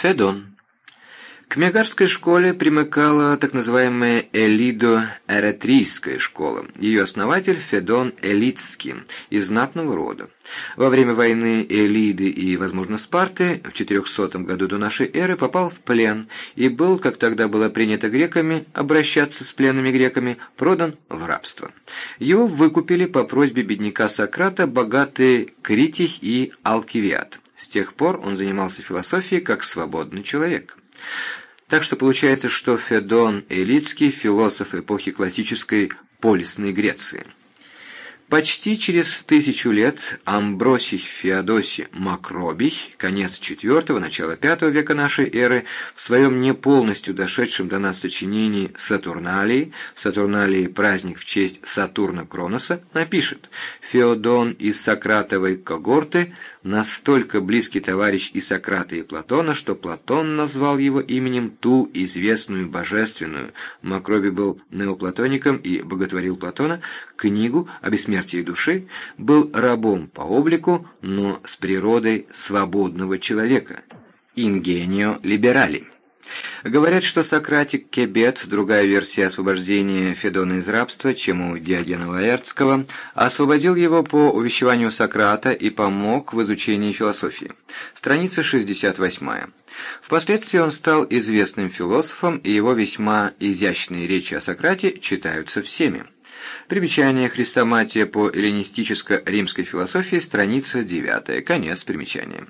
Федон. К Мегарской школе примыкала так называемая Элидо-Эретрийская школа. Ее основатель Федон Элитский, из знатного рода. Во время войны Элиды и, возможно, Спарты в 400 году до нашей эры попал в плен и был, как тогда было принято греками, обращаться с пленными греками, продан в рабство. Его выкупили по просьбе бедняка Сократа богатые Критих и Алкивиад. С тех пор он занимался философией как свободный человек. Так что получается, что Федон Элицкий – философ эпохи классической полисной Греции. Почти через тысячу лет Амбросий Феодосий Макробий, конец IV – начало V века нашей эры, в своем не полностью дошедшем до нас сочинении «Сатурналии», «Сатурналии» – праздник в честь Сатурна Кроноса, напишет «Феодон из Сократовой когорты настолько близкий товарищ и Сократа, и Платона, что Платон назвал его именем ту известную божественную, Макробий был неоплатоником и боготворил Платона, книгу о бессмертии души, был рабом по облику, но с природой свободного человека. Ингенио либерали. Говорят, что Сократик Кебет, другая версия освобождения Федона из рабства, чем у Диогена Лаэртского, освободил его по увещеванию Сократа и помог в изучении философии. Страница 68. Впоследствии он стал известным философом, и его весьма изящные речи о Сократе читаются всеми. Примечание Христоматия по эллинистическо-римской философии, страница 9. Конец примечания.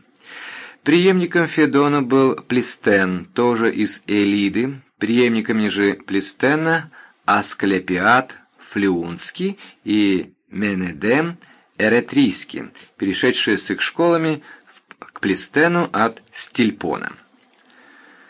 Преемником Федона был Плестен, тоже из Элиды, преемниками же Плестена Асклепиад Флеунский и Менедем Эретрийский, перешедшие с их школами к Плестену от Стильпона.